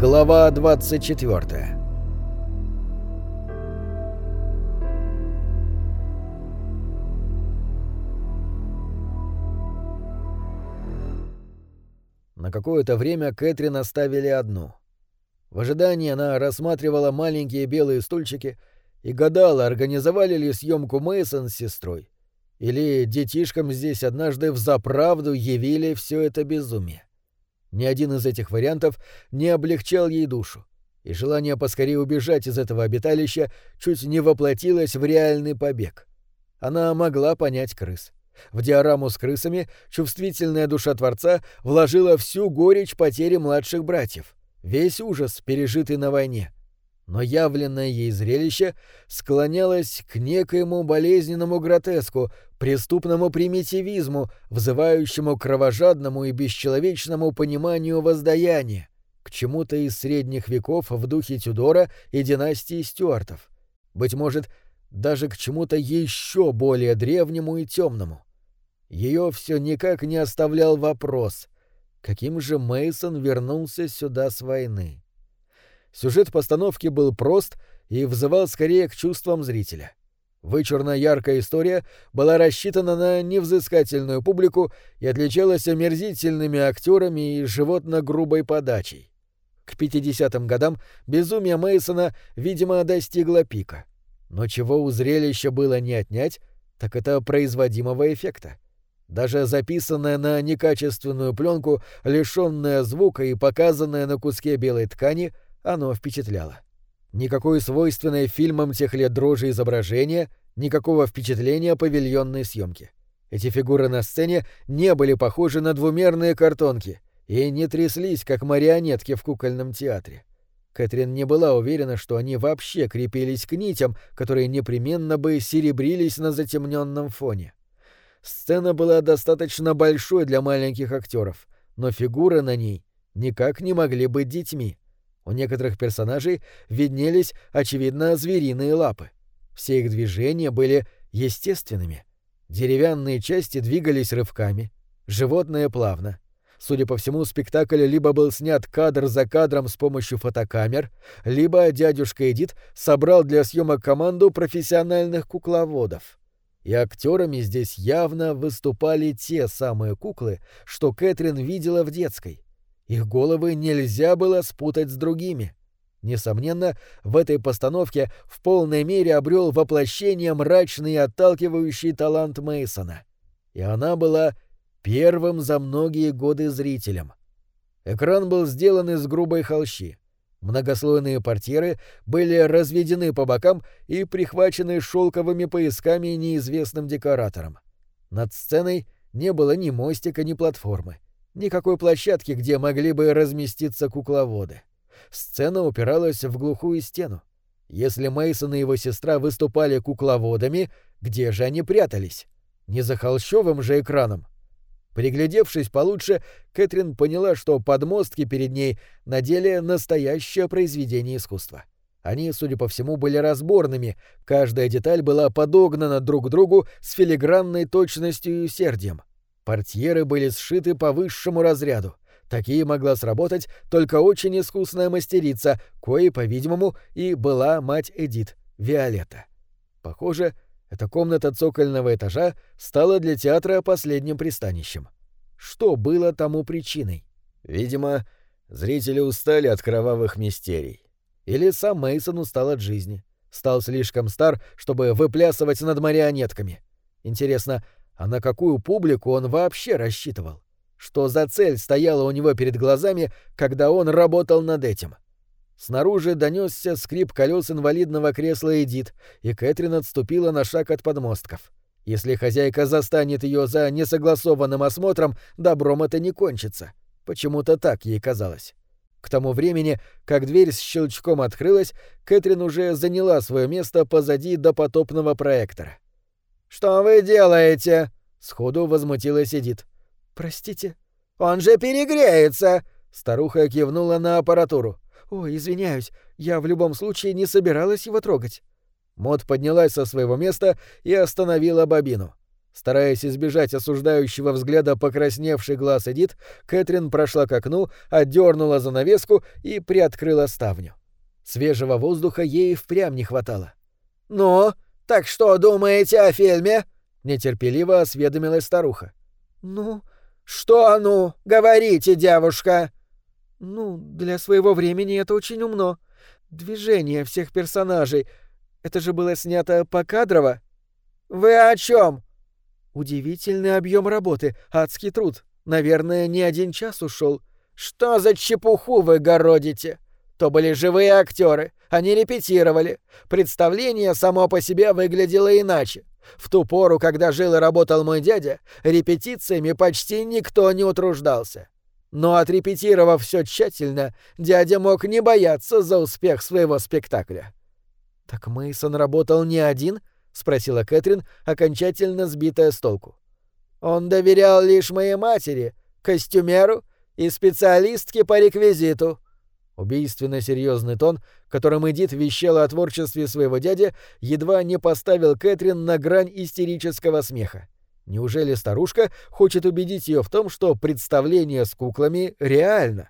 Глава 24 На какое-то время Кэтрин оставили одну. В ожидании она рассматривала маленькие белые стульчики и гадала, организовали ли съемку Мейсон с сестрой. Или детишкам здесь однажды взаправду явили все это безумие. Ни один из этих вариантов не облегчал ей душу, и желание поскорее убежать из этого обиталища чуть не воплотилось в реальный побег. Она могла понять крыс. В диораму с крысами чувствительная душа Творца вложила всю горечь потери младших братьев, весь ужас, пережитый на войне — но явленное ей зрелище склонялось к некоему болезненному гротеску, преступному примитивизму, взывающему к кровожадному и бесчеловечному пониманию воздаяния, к чему-то из средних веков в духе Тюдора и династии Стюартов. Быть может, даже к чему-то еще более древнему и темному. Ее все никак не оставлял вопрос, каким же Мейсон вернулся сюда с войны. Сюжет постановки был прост и взывал скорее к чувствам зрителя. Вычурно-яркая история была рассчитана на невзыскательную публику и отличалась омерзительными актерами и животно-грубой подачей. К 50-м годам безумие Мейсона, видимо, достигло пика. Но чего у зрелища было не отнять, так это производимого эффекта. Даже записанная на некачественную пленку, лишенная звука и показанная на куске белой ткани — оно впечатляло. Никакой свойственной фильмам тех лет дрожи изображения, никакого впечатления павильонной съемки. Эти фигуры на сцене не были похожи на двумерные картонки и не тряслись, как марионетки в кукольном театре. Кэтрин не была уверена, что они вообще крепились к нитям, которые непременно бы серебрились на затемненном фоне. Сцена была достаточно большой для маленьких актеров, но фигуры на ней никак не могли быть детьми. У некоторых персонажей виднелись, очевидно, звериные лапы. Все их движения были естественными. Деревянные части двигались рывками, животное плавно. Судя по всему, спектакль либо был снят кадр за кадром с помощью фотокамер, либо дядюшка Эдит собрал для съемок команду профессиональных кукловодов. И актерами здесь явно выступали те самые куклы, что Кэтрин видела в детской — их головы нельзя было спутать с другими. Несомненно, в этой постановке в полной мере обрел воплощение мрачный и отталкивающий талант Мейсона. И она была первым за многие годы зрителем. Экран был сделан из грубой холщи. Многослойные портьеры были разведены по бокам и прихвачены шелковыми поясками неизвестным декоратором. Над сценой не было ни мостика, ни платформы. Никакой площадки, где могли бы разместиться кукловоды. Сцена упиралась в глухую стену. Если Мейсон и его сестра выступали кукловодами, где же они прятались? Не за холщовым же экраном. Приглядевшись получше, Кэтрин поняла, что подмостки перед ней на деле настоящее произведение искусства. Они, судя по всему, были разборными, каждая деталь была подогнана друг к другу с филигранной точностью и усердием. Портьеры были сшиты по высшему разряду. Такие могла сработать только очень искусная мастерица, коей, по-видимому, и была мать Эдит, Виолетта. Похоже, эта комната цокольного этажа стала для театра последним пристанищем. Что было тому причиной? Видимо, зрители устали от кровавых мистерий. Или сам Мейсон устал от жизни. Стал слишком стар, чтобы выплясывать над марионетками. Интересно, а на какую публику он вообще рассчитывал? Что за цель стояла у него перед глазами, когда он работал над этим? Снаружи донесся скрип колес инвалидного кресла Эдит, и Кэтрин отступила на шаг от подмостков. Если хозяйка застанет ее за несогласованным осмотром, добром это не кончится. Почему-то так ей казалось. К тому времени, как дверь с щелчком открылась, Кэтрин уже заняла свое место позади допотопного проектора. «Что вы делаете?» — сходу возмутилась Эдит. «Простите». «Он же перегреется!» — старуха кивнула на аппаратуру. «Ой, извиняюсь, я в любом случае не собиралась его трогать». Мод поднялась со своего места и остановила бобину. Стараясь избежать осуждающего взгляда покрасневший глаз Эдит, Кэтрин прошла к окну, отдернула занавеску и приоткрыла ставню. Свежего воздуха ей впрямь не хватало. «Ну, так что думаете о фильме?» — нетерпеливо осведомилась старуха. «Ну...» «Что «ну»? Говорите, девушка!» «Ну, для своего времени это очень умно. Движение всех персонажей. Это же было снято покадрово». «Вы о чем? «Удивительный объем работы, адский труд. Наверное, не один час ушел. «Что за чепуху вы городите? То были живые актеры, они репетировали. Представление само по себе выглядело иначе. В ту пору, когда жил и работал мой дядя, репетициями почти никто не утруждался. Но отрепетировав все тщательно, дядя мог не бояться за успех своего спектакля. Так Мейсон работал не один, спросила Кэтрин, окончательно сбитая с толку. Он доверял лишь моей матери, костюмеру и специалистке по реквизиту. Убийственно серьезный тон, которым Эдит вещала о творчестве своего дяди, едва не поставил Кэтрин на грань истерического смеха. Неужели старушка хочет убедить ее в том, что представление с куклами реально?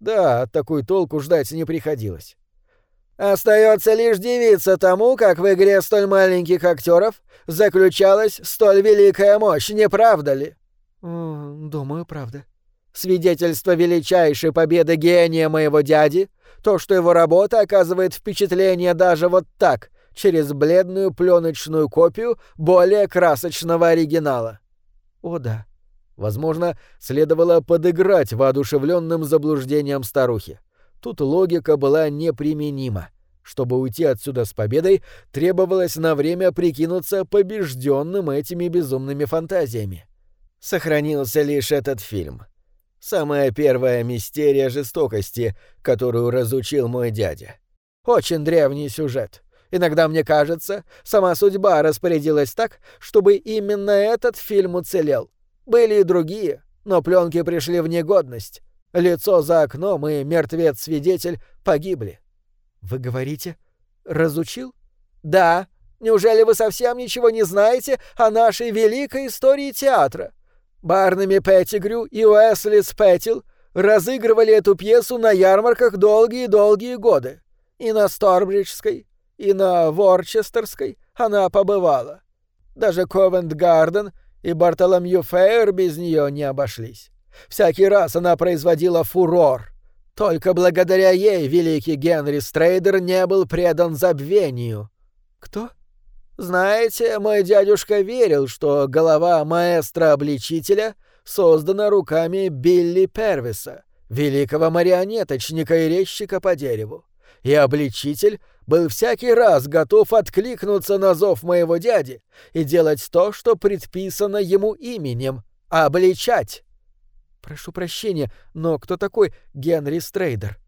Да, от такой толку ждать не приходилось. Остается лишь дивиться тому, как в игре столь маленьких актеров заключалась столь великая мощь, не правда ли? Думаю, правда. Свидетельство величайшей победы гения моего дяди, то, что его работа оказывает впечатление даже вот так, через бледную пленочную копию более красочного оригинала. О да. Возможно, следовало подыграть воодушевленным заблуждением старухи. Тут логика была неприменима. Чтобы уйти отсюда с победой, требовалось на время прикинуться побежденным этими безумными фантазиями. Сохранился лишь этот фильм. Самая первая мистерия жестокости, которую разучил мой дядя. Очень древний сюжет. Иногда мне кажется, сама судьба распорядилась так, чтобы именно этот фильм уцелел. Были и другие, но пленки пришли в негодность. Лицо за окном и мертвец-свидетель погибли. Вы говорите, разучил? Да. Неужели вы совсем ничего не знаете о нашей великой истории театра? Барнами Петтигрю и Уэсли Спеттил разыгрывали эту пьесу на ярмарках долгие-долгие годы. И на Сторбриджской, и на Ворчестерской она побывала. Даже Ковент-Гарден и Бартоломью Фейер без нее не обошлись. Всякий раз она производила фурор. Только благодаря ей великий Генри Стрейдер не был предан забвению. Кто? Знаете, мой дядюшка верил, что голова маэстро-обличителя создана руками Билли Первиса, великого марионеточника и резчика по дереву. И обличитель был всякий раз готов откликнуться на зов моего дяди и делать то, что предписано ему именем — обличать. Прошу прощения, но кто такой Генри Стрейдер?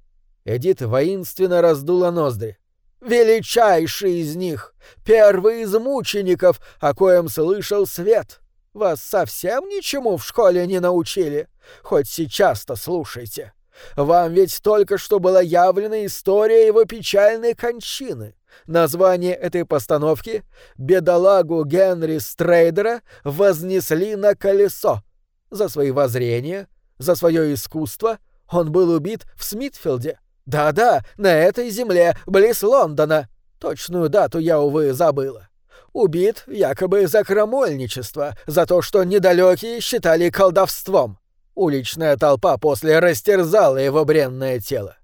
Эдит воинственно раздула ноздри. «Величайший из них! Первый из мучеников, о коем слышал свет! Вас совсем ничему в школе не научили? Хоть сейчас-то слушайте!» Вам ведь только что была явлена история его печальной кончины. Название этой постановки «Бедолагу Генри Стрейдера вознесли на колесо». За свои воззрения, за свое искусство он был убит в Смитфилде. Да-да, на этой земле, близ Лондона. Точную дату я, увы, забыла. Убит якобы за крамольничество, за то, что недалекие считали колдовством. Уличная толпа после растерзала его бренное тело.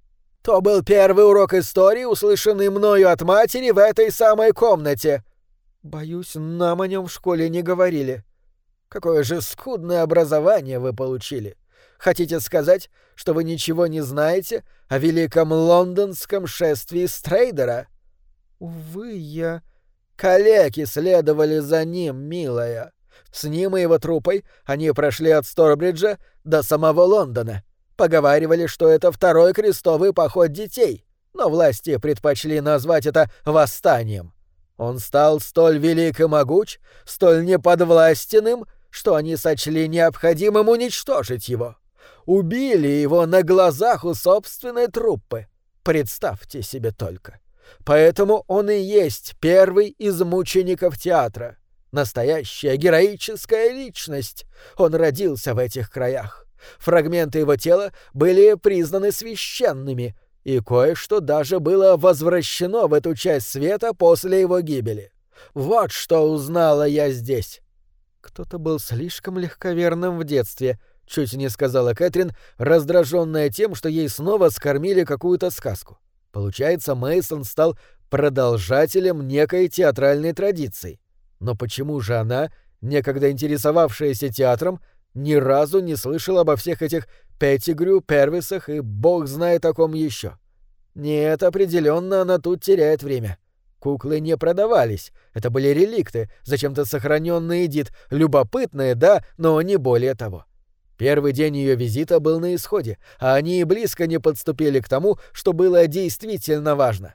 То был первый урок истории, услышанный мною от матери в этой самой комнате. Боюсь, нам о нем в школе не говорили. Какое же скудное образование вы получили. Хотите сказать, что вы ничего не знаете о великом лондонском шествии Стрейдера? Увы, я... Калеки следовали за ним, милая. С ним и его трупой они прошли от Сторбриджа до самого Лондона. Поговаривали, что это второй крестовый поход детей, но власти предпочли назвать это восстанием. Он стал столь велик и могуч, столь неподвластенным, что они сочли необходимым уничтожить его. Убили его на глазах у собственной труппы. Представьте себе только. Поэтому он и есть первый из мучеников театра. Настоящая героическая личность. Он родился в этих краях. Фрагменты его тела были признаны священными, и кое-что даже было возвращено в эту часть света после его гибели. Вот что узнала я здесь. Кто-то был слишком легковерным в детстве, чуть не сказала Кэтрин, раздраженная тем, что ей снова скормили какую-то сказку. Получается, Мейсон стал продолжателем некой театральной традиции. Но почему же она, некогда интересовавшаяся театром, ни разу не слышала обо всех этих Петтигрю, Первисах и бог знает о ком еще? Нет, определенно она тут теряет время. Куклы не продавались, это были реликты, зачем-то сохраненные Эдит, любопытные, да, но не более того. Первый день ее визита был на исходе, а они и близко не подступили к тому, что было действительно важно.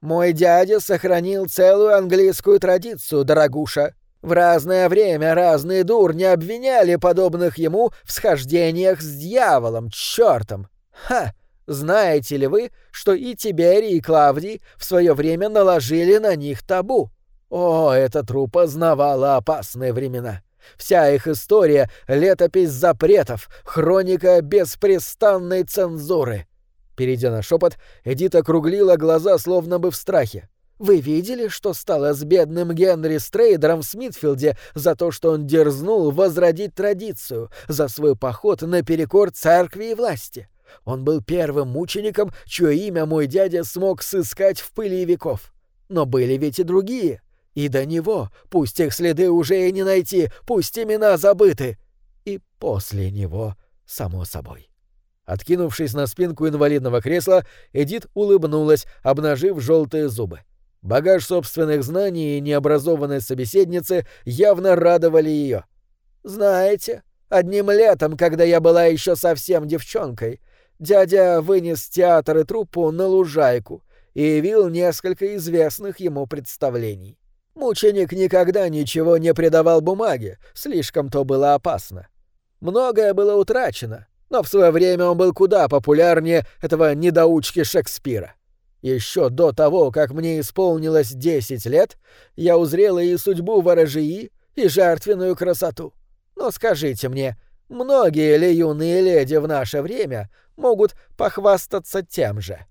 «Мой дядя сохранил целую английскую традицию, дорогуша. В разное время разные дурни обвиняли подобных ему в схождениях с дьяволом, чертом. Ха! Знаете ли вы, что и Тиберий, и Клавдий в свое время наложили на них табу? О, эта трупа знавала опасные времена. Вся их история — летопись запретов, хроника беспрестанной цензуры. Перейдя на шепот, Эдит округлила глаза, словно бы в страхе. «Вы видели, что стало с бедным Генри Стрейдером в Смитфилде за то, что он дерзнул возродить традицию, за свой поход наперекор церкви и власти? Он был первым мучеником, чье имя мой дядя смог сыскать в пыли веков. Но были ведь и другие. И до него, пусть их следы уже и не найти, пусть имена забыты. И после него, само собой». Откинувшись на спинку инвалидного кресла, Эдит улыбнулась, обнажив желтые зубы. Багаж собственных знаний и необразованной собеседницы явно радовали ее. «Знаете, одним летом, когда я была еще совсем девчонкой, дядя вынес театр и труппу на лужайку и явил несколько известных ему представлений. Мученик никогда ничего не предавал бумаге, слишком то было опасно. Многое было утрачено, но в свое время он был куда популярнее этого недоучки Шекспира. Еще до того, как мне исполнилось десять лет, я узрела и судьбу ворожии, и жертвенную красоту. Но скажите мне, многие ли юные леди в наше время могут похвастаться тем же?»